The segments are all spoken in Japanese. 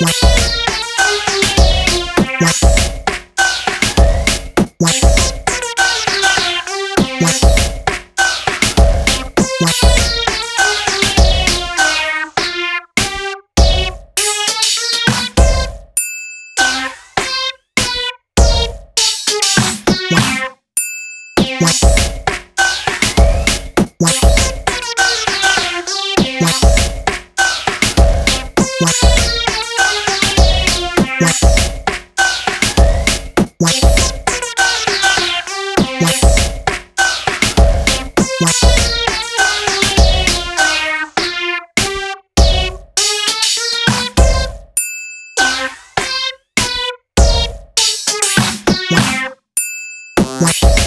What? What?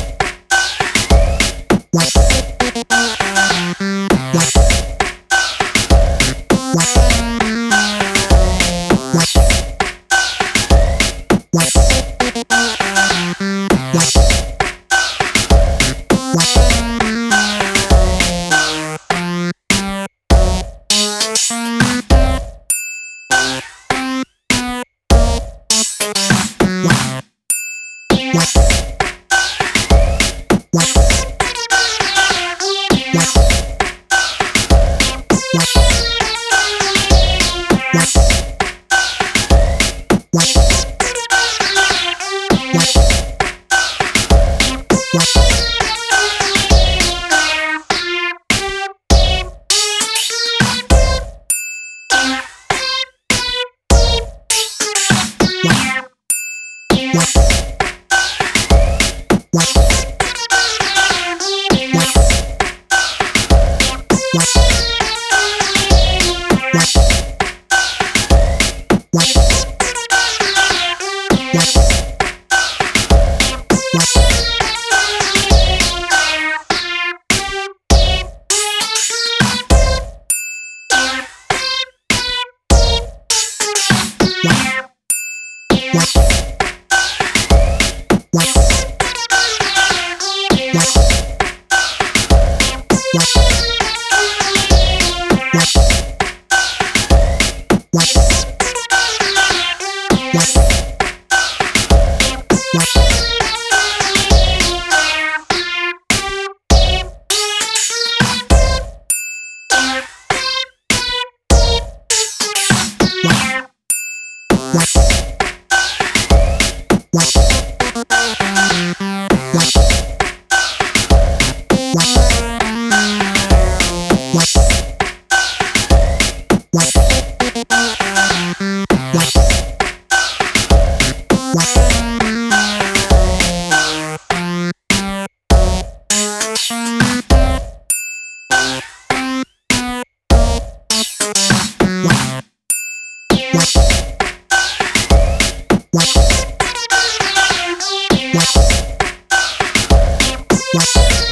What? What? Música